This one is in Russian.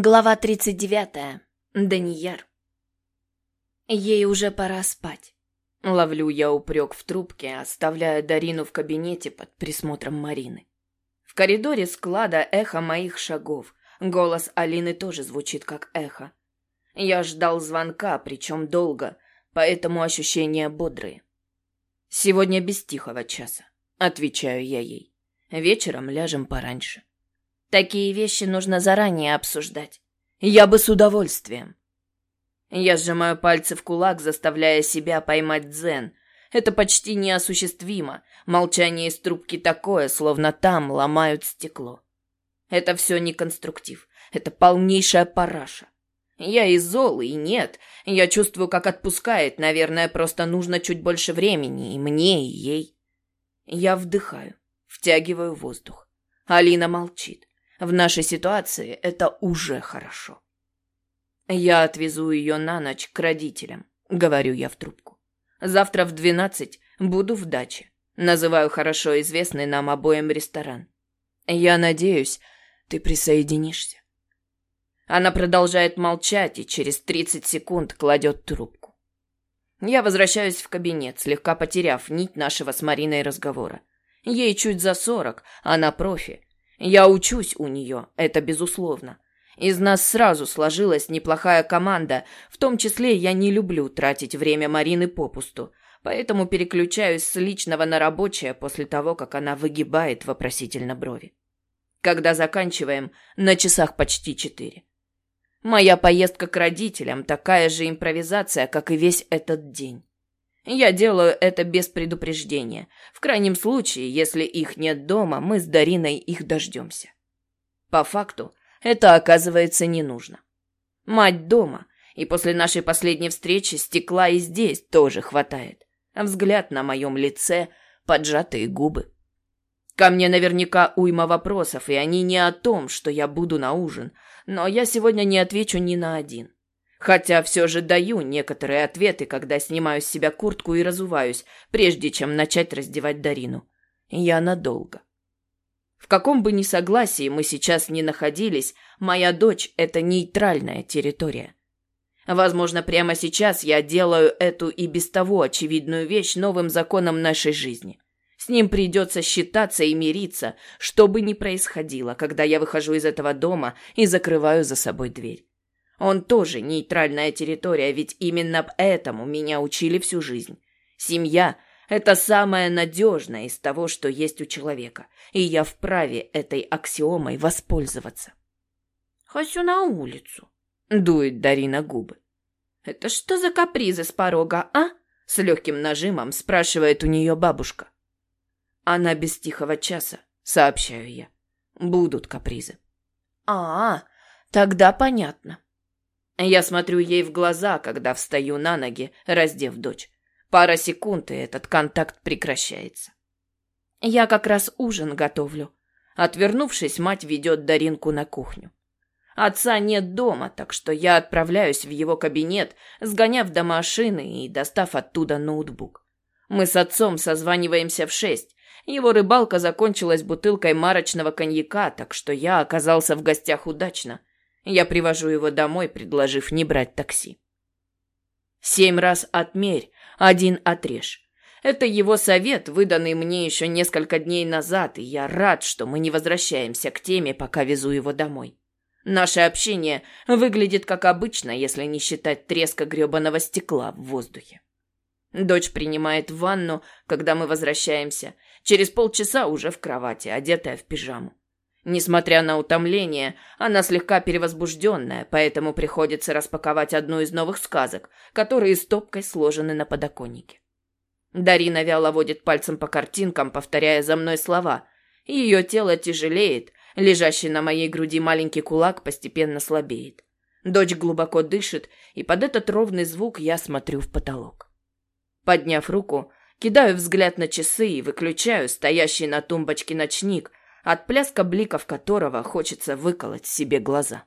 Глава 39. Данияр. Ей уже пора спать. Ловлю я упрек в трубке, оставляя Дарину в кабинете под присмотром Марины. В коридоре склада эхо моих шагов. Голос Алины тоже звучит как эхо. Я ждал звонка, причем долго, поэтому ощущения бодрые. Сегодня без тихого часа, отвечаю я ей. Вечером ляжем пораньше. Такие вещи нужно заранее обсуждать. Я бы с удовольствием. Я сжимаю пальцы в кулак, заставляя себя поймать дзен. Это почти неосуществимо. Молчание из трубки такое, словно там ломают стекло. Это все не конструктив. Это полнейшая параша. Я и зол, и нет. Я чувствую, как отпускает. Наверное, просто нужно чуть больше времени. И мне, и ей. Я вдыхаю, втягиваю воздух. Алина молчит. В нашей ситуации это уже хорошо. Я отвезу ее на ночь к родителям, говорю я в трубку. Завтра в двенадцать буду в даче. Называю хорошо известный нам обоим ресторан. Я надеюсь, ты присоединишься. Она продолжает молчать и через тридцать секунд кладет трубку. Я возвращаюсь в кабинет, слегка потеряв нить нашего с Мариной разговора. Ей чуть за сорок, она профи, я учусь у нее, это безусловно. Из нас сразу сложилась неплохая команда, в том числе я не люблю тратить время Марины попусту, поэтому переключаюсь с личного на рабочее после того, как она выгибает вопросительно брови. Когда заканчиваем, на часах почти четыре. Моя поездка к родителям такая же импровизация, как и весь этот день. Я делаю это без предупреждения. В крайнем случае, если их нет дома, мы с Дариной их дождемся. По факту, это оказывается не нужно. Мать дома, и после нашей последней встречи стекла и здесь тоже хватает. Взгляд на моем лице, поджатые губы. Ко мне наверняка уйма вопросов, и они не о том, что я буду на ужин, но я сегодня не отвечу ни на один. Хотя все же даю некоторые ответы, когда снимаю с себя куртку и разуваюсь, прежде чем начать раздевать Дарину. Я надолго. В каком бы ни согласии мы сейчас ни находились, моя дочь – это нейтральная территория. Возможно, прямо сейчас я делаю эту и без того очевидную вещь новым законом нашей жизни. С ним придется считаться и мириться, что бы ни происходило, когда я выхожу из этого дома и закрываю за собой дверь. Он тоже нейтральная территория, ведь именно этому меня учили всю жизнь. Семья – это самое надежное из того, что есть у человека, и я вправе этой аксиомой воспользоваться. «Хочу на улицу», – дует Дарина губы. «Это что за капризы с порога, а?» – с легким нажимом спрашивает у нее бабушка. «Она без тихого часа», – сообщаю я. «Будут капризы». «А, тогда понятно». Я смотрю ей в глаза, когда встаю на ноги, раздев дочь. Пара секунд, и этот контакт прекращается. Я как раз ужин готовлю. Отвернувшись, мать ведет Даринку на кухню. Отца нет дома, так что я отправляюсь в его кабинет, сгоняв до машины и достав оттуда ноутбук. Мы с отцом созваниваемся в шесть. Его рыбалка закончилась бутылкой марочного коньяка, так что я оказался в гостях удачно. Я привожу его домой, предложив не брать такси. Семь раз отмерь, один отрежь. Это его совет, выданный мне еще несколько дней назад, и я рад, что мы не возвращаемся к теме, пока везу его домой. Наше общение выглядит как обычно, если не считать треска гребаного стекла в воздухе. Дочь принимает ванну, когда мы возвращаемся. Через полчаса уже в кровати, одетая в пижаму. Несмотря на утомление, она слегка перевозбужденная, поэтому приходится распаковать одну из новых сказок, которые стопкой сложены на подоконнике. Дарина вяло водит пальцем по картинкам, повторяя за мной слова. Ее тело тяжелеет, лежащий на моей груди маленький кулак постепенно слабеет. Дочь глубоко дышит, и под этот ровный звук я смотрю в потолок. Подняв руку, кидаю взгляд на часы и выключаю стоящий на тумбочке ночник, от пляска бликов которого хочется выколоть себе глаза.